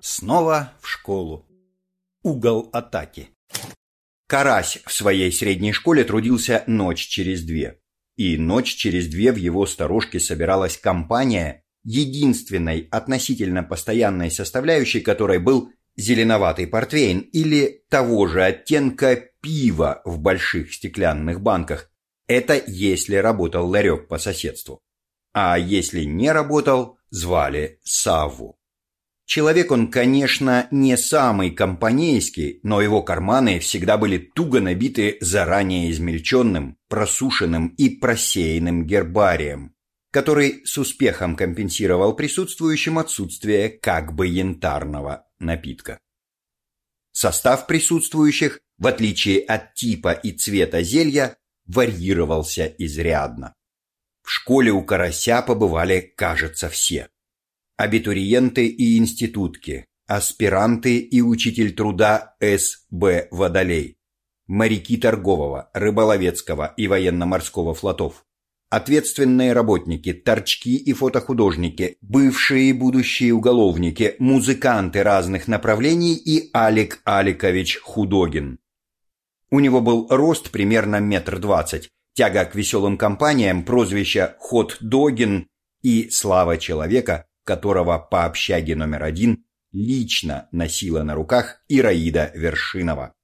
Снова в школу. Угол атаки. Карась в своей средней школе трудился ночь через две. И ночь через две в его сторожке собиралась компания, единственной относительно постоянной составляющей которой был зеленоватый портвейн или того же оттенка пива в больших стеклянных банках. Это если работал ларек по соседству. А если не работал, звали Савву. Человек он, конечно, не самый компанейский, но его карманы всегда были туго набиты заранее измельченным, просушенным и просеянным гербарием, который с успехом компенсировал присутствующим отсутствие как бы янтарного напитка. Состав присутствующих, в отличие от типа и цвета зелья, варьировался изрядно. В школе у карася побывали, кажется, все абитуриенты и институтки, аспиранты и учитель труда С.Б. Водолей, моряки торгового, рыболовецкого и военно-морского флотов, ответственные работники, торчки и фотохудожники, бывшие и будущие уголовники, музыканты разных направлений и Алик Аликович Худогин. У него был рост примерно метр двадцать, тяга к веселым компаниям, прозвища «Хот Догин» и «Слава человека», которого по общаге номер один лично носила на руках Ираида Вершинова.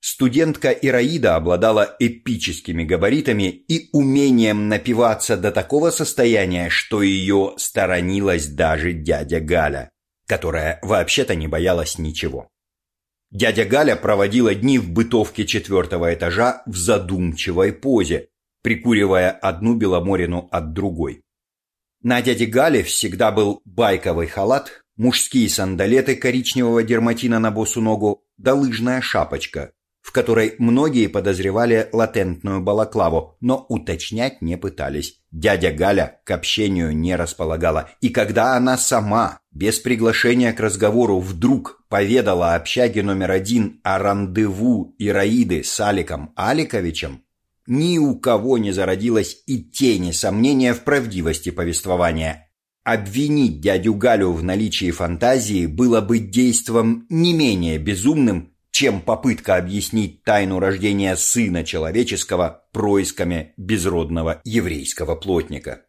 Студентка Ираида обладала эпическими габаритами и умением напиваться до такого состояния, что ее сторонилась даже дядя Галя, которая вообще-то не боялась ничего. Дядя Галя проводила дни в бытовке четвертого этажа в задумчивой позе, прикуривая одну беломорину от другой. На дяде Гале всегда был байковый халат, мужские сандалеты коричневого дерматина на босу ногу да лыжная шапочка, в которой многие подозревали латентную балаклаву, но уточнять не пытались. Дядя Галя к общению не располагала, и когда она сама, без приглашения к разговору, вдруг поведала общаге номер один о рандеву Ираиды с Аликом Аликовичем, ни у кого не зародилось и тени сомнения в правдивости повествования. Обвинить дядю Галю в наличии фантазии было бы действом не менее безумным, чем попытка объяснить тайну рождения сына человеческого происками безродного еврейского плотника.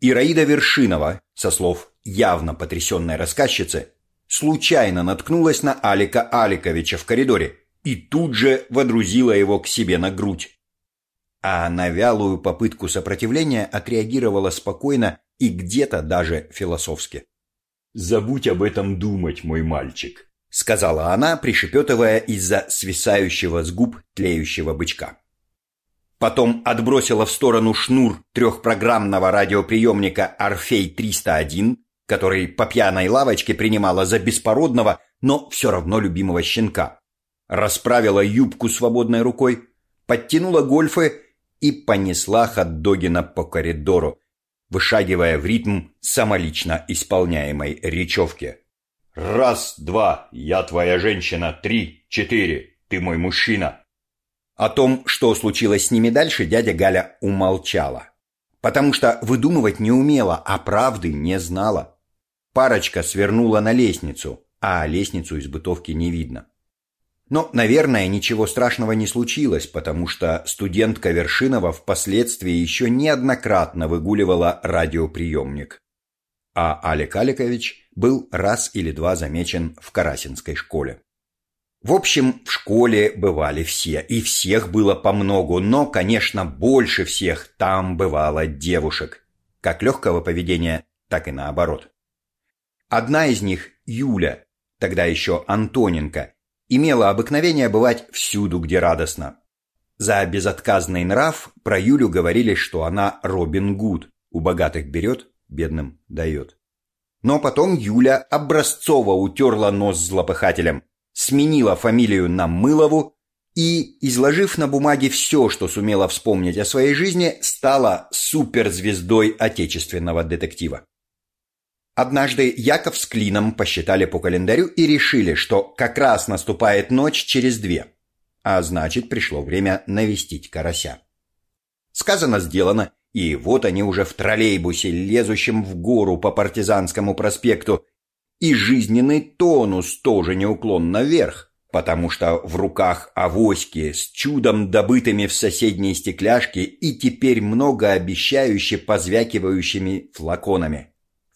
Ираида Вершинова, со слов явно потрясенной рассказчицы, случайно наткнулась на Алика Аликовича в коридоре и тут же водрузила его к себе на грудь а на вялую попытку сопротивления отреагировала спокойно и где-то даже философски. «Забудь об этом думать, мой мальчик», — сказала она, пришепетывая из-за свисающего с губ тлеющего бычка. Потом отбросила в сторону шнур трехпрограммного радиоприемника «Орфей-301», который по пьяной лавочке принимала за беспородного, но все равно любимого щенка. Расправила юбку свободной рукой, подтянула гольфы и понесла Хаддогина по коридору, вышагивая в ритм самолично исполняемой речевки. «Раз, два, я твоя женщина, три, четыре, ты мой мужчина». О том, что случилось с ними дальше, дядя Галя умолчала. Потому что выдумывать не умела, а правды не знала. Парочка свернула на лестницу, а лестницу из бытовки не видно. Но, наверное, ничего страшного не случилось, потому что студентка Вершинова впоследствии еще неоднократно выгуливала радиоприемник. А Алик Аликович был раз или два замечен в Карасинской школе. В общем, в школе бывали все, и всех было по многу, но, конечно, больше всех там бывало девушек, как легкого поведения, так и наоборот. Одна из них, Юля, тогда еще Антоненко, имела обыкновение бывать всюду, где радостно. За безотказный нрав про Юлю говорили, что она Робин Гуд, у богатых берет, бедным дает. Но потом Юля образцово утерла нос злопыхателем, сменила фамилию на Мылову и, изложив на бумаге все, что сумела вспомнить о своей жизни, стала суперзвездой отечественного детектива. Однажды Яков с Клином посчитали по календарю и решили, что как раз наступает ночь через две, а значит пришло время навестить карася. Сказано, сделано, и вот они уже в троллейбусе, лезущем в гору по партизанскому проспекту, и жизненный тонус тоже неуклонно вверх, потому что в руках авоськи с чудом добытыми в соседней стекляшке и теперь многообещающе позвякивающими флаконами.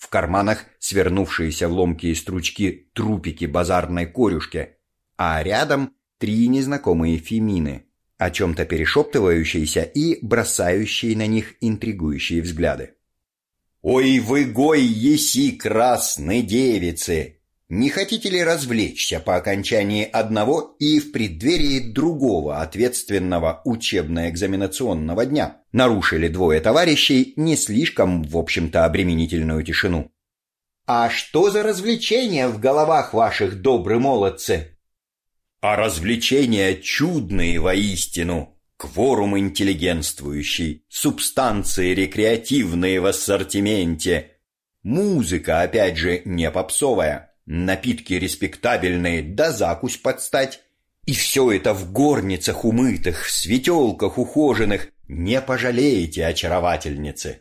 В карманах свернувшиеся в ломкие стручки трупики базарной корюшки, а рядом три незнакомые фемины, о чем-то перешептывающиеся и бросающие на них интригующие взгляды. «Ой вы гой еси красной девицы! Не хотите ли развлечься по окончании одного и в преддверии другого ответственного учебно-экзаменационного дня?» Нарушили двое товарищей не слишком, в общем-то, обременительную тишину. «А что за развлечения в головах ваших, добрые молодцы?» «А развлечения чудные воистину!» Кворум интеллигентствующий, субстанции рекреативные в ассортименте. Музыка, опять же, не попсовая, напитки респектабельные, да закусь подстать. И все это в горницах умытых, в светелках ухоженных. Не пожалеете, очаровательницы.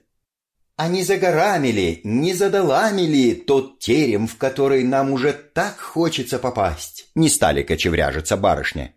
А не за горами ли, не за долами ли тот терем, в который нам уже так хочется попасть? Не стали кочевряжиться барышня.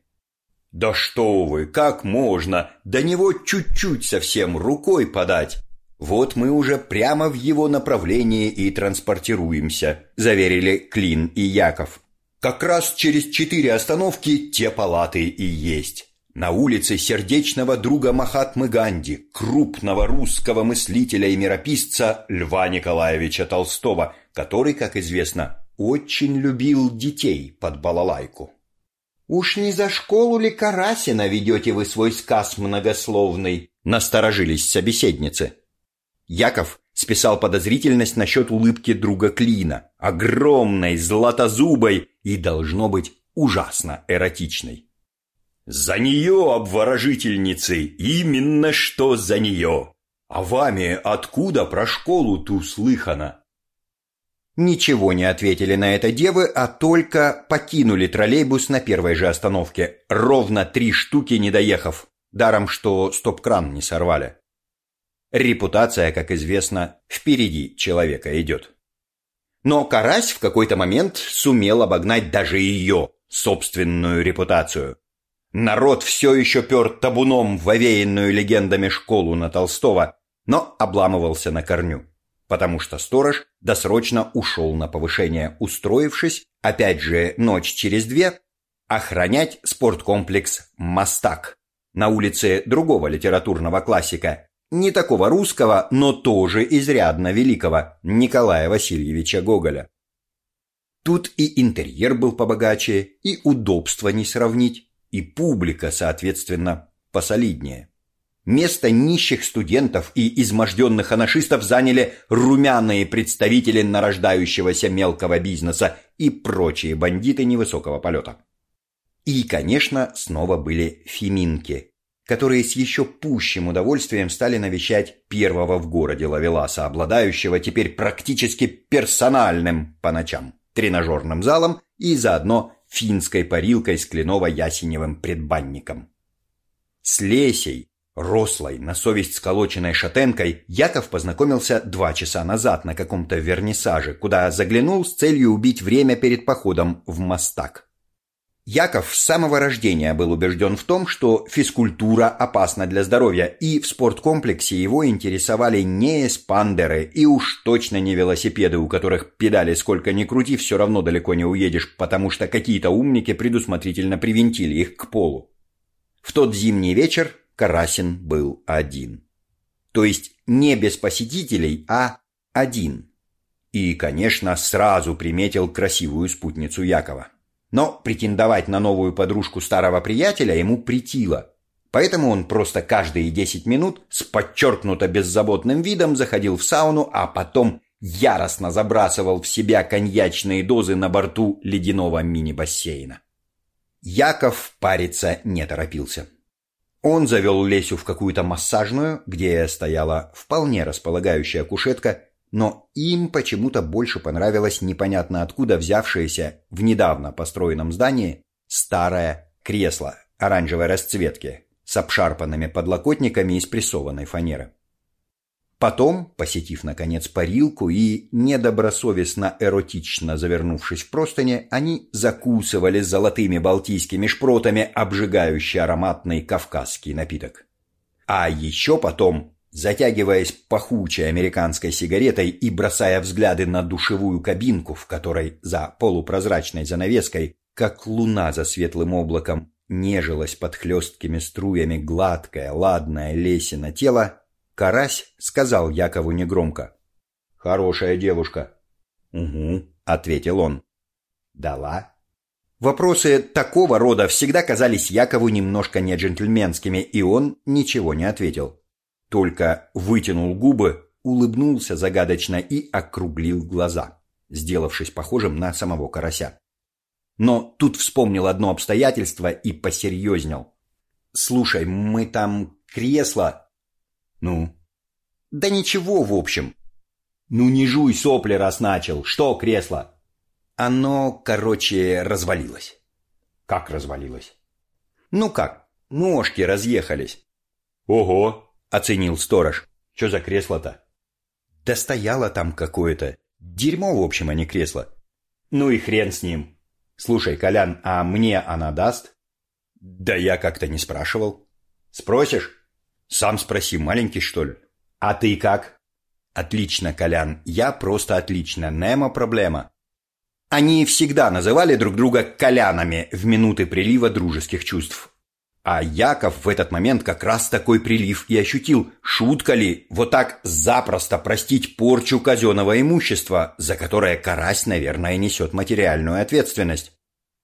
«Да что вы, как можно? До него чуть-чуть совсем рукой подать!» «Вот мы уже прямо в его направлении и транспортируемся», – заверили Клин и Яков. «Как раз через четыре остановки те палаты и есть. На улице сердечного друга Махатмы Ганди, крупного русского мыслителя и мирописца Льва Николаевича Толстого, который, как известно, очень любил детей под балалайку. «Уж не за школу ли Карасина ведете вы свой сказ многословный?» Насторожились собеседницы. Яков списал подозрительность насчет улыбки друга Клина, огромной, златозубой и, должно быть, ужасно эротичной. «За нее, обворожительницы, именно что за нее! А вами откуда про школу ту слыхано?» Ничего не ответили на это девы, а только покинули троллейбус на первой же остановке, ровно три штуки не доехав, даром что стоп-кран не сорвали. Репутация, как известно, впереди человека идет. Но Карась в какой-то момент сумел обогнать даже ее собственную репутацию. Народ все еще пер табуном в овеянную легендами школу на Толстого, но обламывался на корню потому что сторож досрочно ушел на повышение, устроившись, опять же, ночь через две, охранять спорткомплекс «Мастак» на улице другого литературного классика, не такого русского, но тоже изрядно великого, Николая Васильевича Гоголя. Тут и интерьер был побогаче, и удобства не сравнить, и публика, соответственно, посолиднее. Место нищих студентов и изможденных анашистов заняли румяные представители нарождающегося мелкого бизнеса и прочие бандиты невысокого полета. И, конечно, снова были феминки, которые с еще пущим удовольствием стали навещать первого в городе Лавеласа, обладающего теперь практически персональным по ночам тренажерным залом и заодно финской парилкой с кленово-ясеневым предбанником. С Лесей, Рослой, на совесть сколоченной шатенкой, Яков познакомился два часа назад на каком-то вернисаже, куда заглянул с целью убить время перед походом в Мостак. Яков с самого рождения был убежден в том, что физкультура опасна для здоровья, и в спорткомплексе его интересовали не эспандеры и уж точно не велосипеды, у которых педали сколько ни крути, все равно далеко не уедешь, потому что какие-то умники предусмотрительно привинтили их к полу. В тот зимний вечер Карасин был один. То есть не без посетителей, а один. И, конечно, сразу приметил красивую спутницу Якова. Но претендовать на новую подружку старого приятеля ему притило. Поэтому он просто каждые 10 минут с подчеркнуто беззаботным видом заходил в сауну, а потом яростно забрасывал в себя коньячные дозы на борту ледяного мини-бассейна. Яков париться не торопился. Он завел Лесю в какую-то массажную, где стояла вполне располагающая кушетка, но им почему-то больше понравилось непонятно откуда взявшееся в недавно построенном здании старое кресло оранжевой расцветки с обшарпанными подлокотниками из прессованной фанеры. Потом, посетив, наконец, парилку и, недобросовестно эротично завернувшись в простыни, они закусывали золотыми балтийскими шпротами обжигающий ароматный кавказский напиток. А еще потом, затягиваясь пахучей американской сигаретой и бросая взгляды на душевую кабинку, в которой за полупрозрачной занавеской, как луна за светлым облаком, нежилась под хлесткими струями гладкое, ладное лесино тело, Карась сказал Якову негромко. «Хорошая девушка». «Угу», — ответил он. «Дала?» Вопросы такого рода всегда казались Якову немножко неджентльменскими, и он ничего не ответил. Только вытянул губы, улыбнулся загадочно и округлил глаза, сделавшись похожим на самого карася. Но тут вспомнил одно обстоятельство и посерьезнел. «Слушай, мы там кресло ну? Да ничего, в общем. Ну не жуй сопли, раз начал. Что кресло? Оно, короче, развалилось. Как развалилось? Ну как, ножки разъехались. Ого, оценил сторож. Что за кресло-то? Да стояло там какое-то. Дерьмо, в общем, а не кресло. Ну и хрен с ним. Слушай, Колян, а мне она даст? Да я как-то не спрашивал. Спросишь? Сам спроси, маленький, что ли? А ты как? Отлично, Колян. Я просто отлично. Немо проблема. Они всегда называли друг друга Колянами в минуты прилива дружеских чувств. А Яков в этот момент как раз такой прилив и ощутил. Шутка ли вот так запросто простить порчу казенного имущества, за которое карась, наверное, несет материальную ответственность?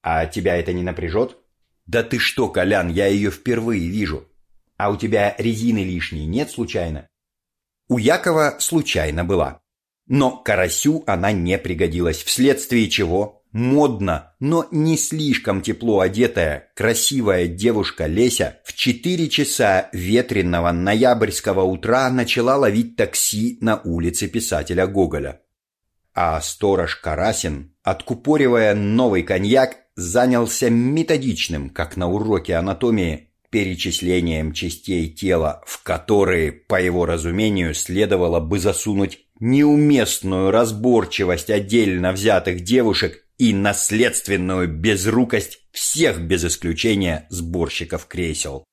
А тебя это не напряжет? Да ты что, Колян, я ее впервые вижу. А у тебя резины лишней нет случайно? У Якова случайно была. Но карасю она не пригодилась, вследствие чего модно, но не слишком тепло одетая, красивая девушка Леся в 4 часа ветренного ноябрьского утра начала ловить такси на улице писателя Гоголя. А сторож Карасин, откупоривая новый коньяк, занялся методичным, как на уроке анатомии, перечислением частей тела, в которые, по его разумению, следовало бы засунуть неуместную разборчивость отдельно взятых девушек и наследственную безрукость всех без исключения сборщиков кресел.